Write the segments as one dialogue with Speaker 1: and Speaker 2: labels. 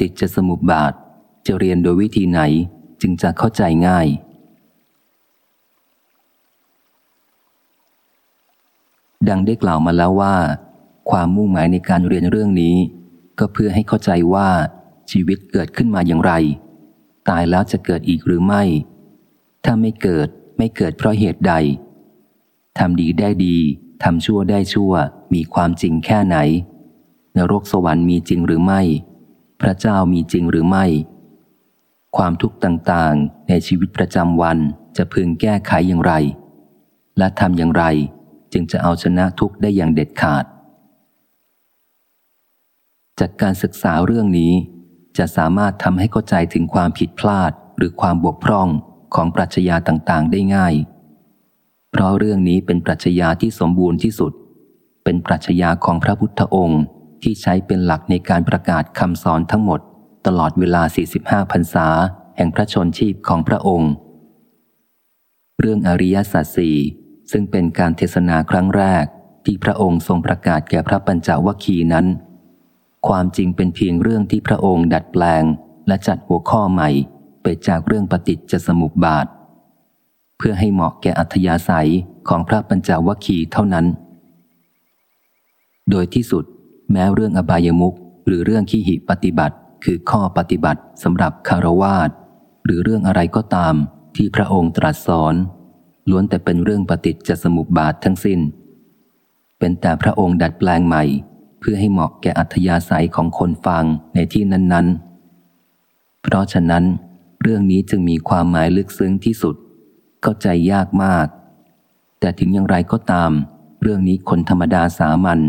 Speaker 1: ฏิจจสมุปบาท จะเรียนโดยวิธีไหนจึงจะเข้าใจง่าย ดังได้กล่าวมาแล้วว่า ความมุ่งหมายในการเรียนเรื่องนี้ ก็เพื่อให้เข้าใจว่าชีวิตเกิดขึ้นมาอย่างไร ตายแล้วจะเกิดอีกหรือไม่ ถ้าไม่เกิดไม่เกิดเพราะเหตุใดทำดีได้ดีทำชั่วได้ชั่วมีความจริงแค่ไหน นรกสวรรค์มีจริงหรือไม่ พระเจ้ามีจริงหรือไม่ ความทุกข์ต่างๆ ในชีวิตประจำวันจะพึงแก้ไขอย่างไร และทำอย่างไรจึงจะเอาชนะทุกข์ได้อย่างเด็ดขาด จากการศึกษาเรื่องนี้ จะสามารถทำให้เข้าใจถึงความผิดพลาดหรือความบกพร่องของปรัชญาต่างๆ ได้ง่าย เพราะเรื่องนี้เป็นปรัชญาที่สมบูรณ์ที่สุด เป็นปรัชญาของพระพุทธองค์ ที่ใช้เป็นหลักในการประกาศคำสอนทั้งหมด ตลอดเวลา 45 พรรษา แห่งพระชนชีพของพระองค์ เรื่องอริยสัจสี่ซึ่งเป็นการเทศนาครั้งแรกที่พระองค์ทรงประกาศแก่พระปัญจวัคคีนั้น ความจริงเป็นเพียงเรื่องที่พระองค์ดัดแปลง และจัดหัวข้อใหม่ไปจากเรื่องปฏิจจสมุปบาท เพื่อให้เหมาะแก่อัธยาศัยของพระปัญจวัคคีย์เท่านั้น โดยที่สุด แม้เรื่องอบายมุขหรือเรื่องขี้หิปฏิบัติ คือข้อปฏิบัติสำหรับคารวาสหรือเรื่องอะไรก็ตามที่พระองค์ตรัสสอน ล้วนแต่เป็นเรื่องปฏิจจสมุปบาททั้งสิน้น เป็นแต่พระองค์ดัดแปลงใหม่ เพื่อให้เหมาะแก่อัธยาศัยของคนฟังในที่นั้นๆ เพราะฉะนั้น เรื่องนี้จึงมีความหมายลึกซึ้งที่สุด เข้าใจยากมาก แต่ถึงอย่างไรก็ตาม เรื่องนี้คนธรรมดาสามัญ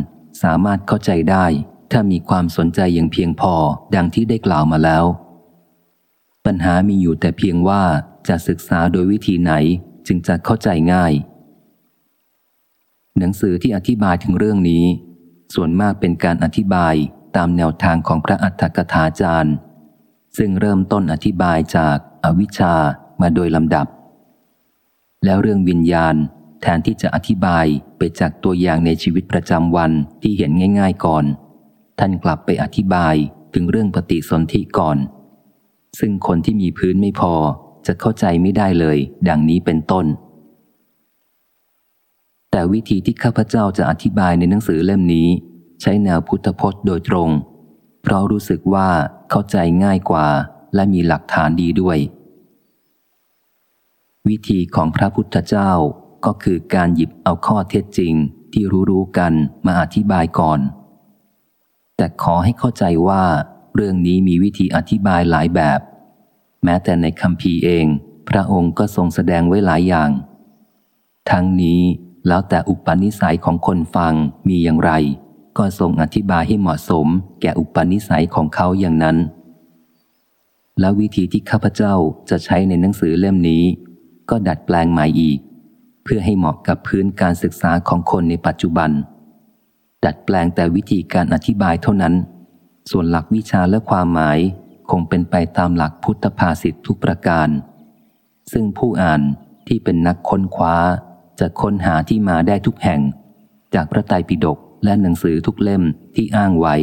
Speaker 1: สามารถเข้าใจได้ ถ้ามีความสนใจอย่างเพียงพอดังที่ได้กล่าวมาแล้ว ปัญหามีอยู่แต่เพียงว่าจะศึกษาโดยวิธีไหนจึงจะเข้าใจง่าย หนังสือที่อธิบายถึงเรื่องนี้ ส่วนมากเป็นการอธิบายตามแนวทางของพระอัฏฐกถาจารย์ ซึ่งเริ่มต้นอธิบายจากอวิชชามาโดยลำดับ แล้วเรื่องวิญญาณ แทนที่จะอธิบายไปจากตัวอย่างในชีวิตประจำวันที่เห็นง่าย ๆก่อน ท่านกลับไปอธิบายถึงเรื่องปฏิสนธิก่อน ซึ่งคนที่มีพื้นไม่พอจะเข้าใจไม่ได้เลย ดังนี้เป็นต้น แต่วิธีที่ข้าพเจ้าจะอธิบายในหนังสือเล่มนี้ ใช้แนวพุทธพจน์โดยตรง เพราะรู้สึกว่าเข้าใจง่ายกว่าและมีหลักฐานดีด้วย วิธีของพระพุทธเจ้า ก็คือการหยิบเอาข้อเท็จจริงที่รู้ๆกันมาอธิบายก่อน แต่ขอให้เข้าใจว่า เรื่องนี้มีวิธีอธิบายหลายแบบ แม้แต่ในคำพีเอง พระองค์ก็ทรงแสดงไว้หลายอย่าง ทั้งนี้แล้วแต่อุปนิสัยของคนฟังมีอย่างไร ก็ทรงอธิบายให้เหมาะสม แก่อุปนิสัยของเขาอย่างนั้น และวิธีที่ข้าพเจ้าจะใช้ในหนังสือเล่มนี้ ก็ดัดแปลงใหม่อีก พื่อให้เหมาะกับพื้นการศึกษาของคนในปัจจุบัน ดัดแปลงแต่วิธีการอธิบายเท่านั้น ส่วนหลักวิชาและความหมายคงเป็นไปตามหลักพุทธภาษิตทุกประการ ซึ่งผู้อ่านที่เป็นนักค้นคว้า จะค้นหาที่มาได้ทุกแห่ง จากพระไตรปิฎกและหนังสือทุกเล่มที่อ้างไว้